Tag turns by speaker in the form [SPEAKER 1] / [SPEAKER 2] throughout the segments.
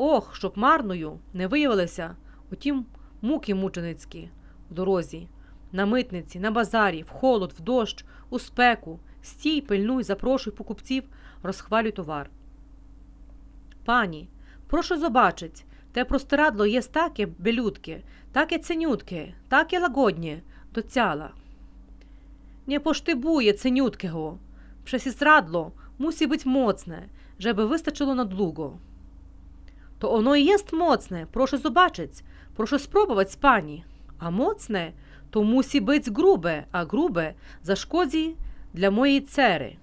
[SPEAKER 1] Ох, щоб марною не виявилися утім муки мученицькі в дорозі, на митниці, на базарі, в холод, в дощ, у спеку, стій, пильнуй, запрошуй покупців, розхвалюй товар. Пані, прошу забачить, те простирадло є таке белютке, таке ценютке, таке лагоднє, до цяла. Nie posztybuje ceniutkiego. Przesistradlo musi być mocne, żeby wystarczyło na długo. To ono i jest mocne, proszę zobaczyć, proszę spróbować pani. A mocne to musi być grube, а грубе зашкодzi для моєї цери.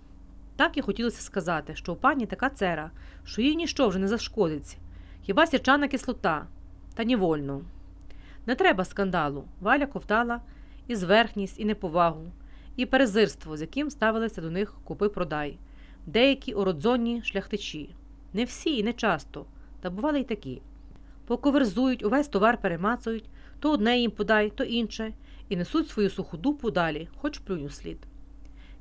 [SPEAKER 1] Так і хотілося сказати, що у пані така цера, що їй ніщо вже не зашкодить. Хіба сірчана кислота, та невольно. Не треба скандалу. Валя ковтала і зверхність, і неповагу, і перезирство, з яким ставилися до них купи-продай, деякі уродзонні шляхтичі. Не всі і не часто, та бували й такі. Поковерзують, увесь товар перемацують, то одне їм подай, то інше, і несуть свою суху дупу далі, хоч плюню слід.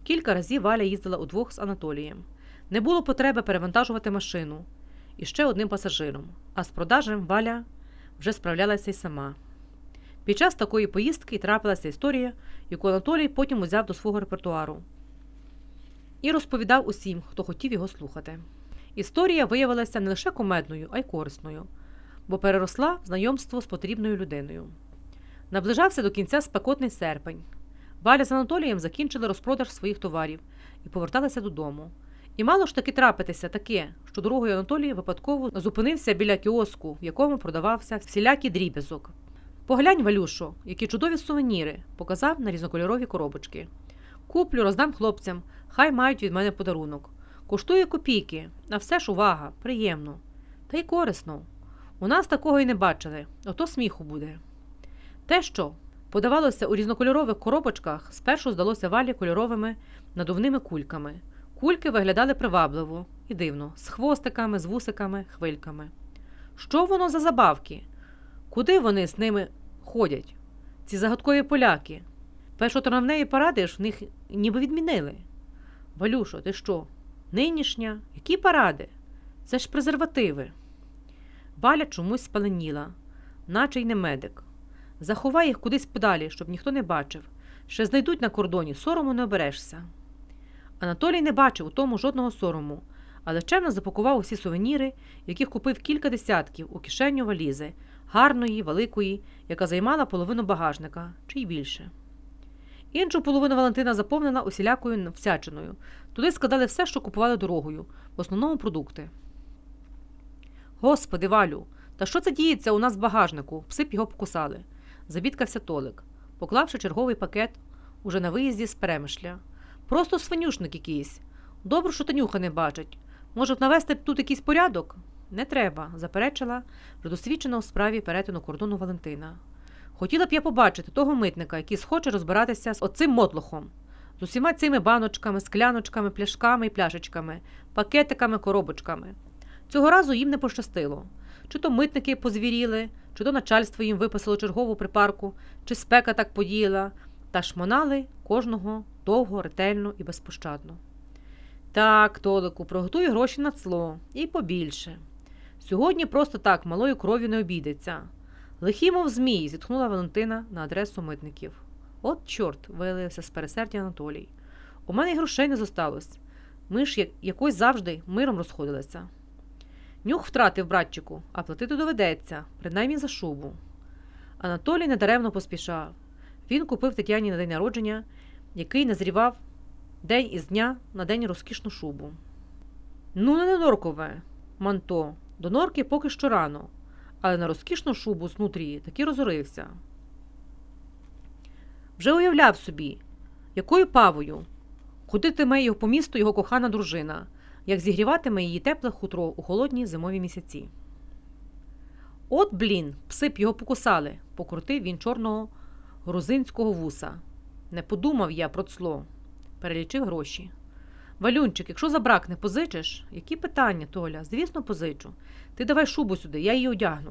[SPEAKER 1] Кілька разів Валя їздила удвох з Анатолієм. Не було потреби перевантажувати машину і ще одним пасажиром, а з продажем Валя вже справлялася й сама. Під час такої поїздки трапилася історія, яку Анатолій потім узяв до свого репертуару і розповідав усім, хто хотів його слухати. Історія виявилася не лише комедною, а й корисною, бо переросла в знайомство з потрібною людиною. Наближався до кінця спекотний серпень. Валя з Анатолієм закінчили розпродаж своїх товарів і поверталися додому. І мало ж таки трапитися таке, що дорогою Анатолій випадково зупинився біля кіоску, в якому продавався всілякий дріб'язок. Поглянь, Валюшо, які чудові сувеніри, показав на різнокольорові коробочки. Куплю, роздам хлопцям, хай мають від мене подарунок. Коштує копійки, а все ж увага, приємно. Та й корисно. У нас такого й не бачили, ото сміху буде. Те, що подавалося у різнокольорових коробочках, спершу здалося валі кольоровими надувними кульками. Кульки виглядали привабливо і дивно, з хвостиками, з вусиками, хвильками. Що воно за забавки? Куди вони з ними ходять? Ці загадкові поляки. Першотравневі паради ж в них ніби відмінили. Валюшо, ти що? Нинішня? Які паради? Це ж презервативи. Валя чомусь спаленіла, наче й не медик. Заховай їх кудись подалі, щоб ніхто не бачив. Ще знайдуть на кордоні, сорому не оберешся. Анатолій не бачив у тому жодного сорому, але чемно запакував усі сувеніри, яких купив кілька десятків у кишеню валізи, гарної, великої, яка займала половину багажника, чи й більше. Іншу половину Валентина заповнена усілякою всячиною. Туди складали все, що купували дорогою, в основному продукти. Господи, Валю, та що це діється у нас в багажнику? Пси б його покусали. Забідкався Толик, поклавши черговий пакет уже на виїзді з перемишля. Просто свинюшник якийсь. Добре, що Танюха не бачить. Може б навести тут якийсь порядок? Не треба, заперечила вже досвідчена у справі перетину кордону Валентина. Хотіла б я побачити того митника, який схоче розбиратися з оцим мотлохом, з усіма цими баночками, скляночками, пляшками і пляшечками, пакетиками, коробочками. Цього разу їм не пощастило. Чи то митники позвіріли, чи то начальство їм виписало чергову припарку, чи спека так подіяла, та шмонали кожного довго, ретельно і безпощадно. Так, Толику, приготуй гроші на цло і побільше. Сьогодні просто так малою кров'ю не обійдеться. Лихі, мов змій, зітхнула Валентина на адресу митників. От, чорт, виявився з пересердя Анатолій. У мене й грошей не зосталось. Ми ж якось завжди миром розходилися. Нюх втратив, братчику, а платити доведеться, принаймні за шубу. Анатолій недаремно поспішав. Він купив Тетяні на день народження, який назрівав день із дня на день розкішну шубу. Ну, не норкове, манто, до норки поки що рано, але на розкішну шубу знутрі таки розорився. Вже уявляв собі, якою павою ходитиме його по місту його кохана дружина, як зігріватиме її тепле хутро у холодні зимові місяці. От, блін, пси б його покусали, покрутив він чорного грузинського вуса. Не подумав я про цло, перелічив гроші. Валюнчик, якщо забракне, позичиш? Які питання, Толя? Звісно, позичу. Ти давай шубу сюди, я її одягну.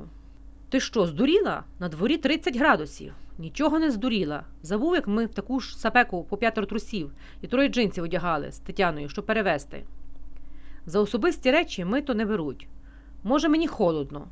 [SPEAKER 1] Ти що, здуріла? На дворі 30 градусів. Нічого не здуріла. Забув, як ми в таку ж сапеку по п'ятеро трусів і троє джинсів одягали з Тетяною, щоб перевезти. За особисті речі ми то не беруть. Може, мені холодно,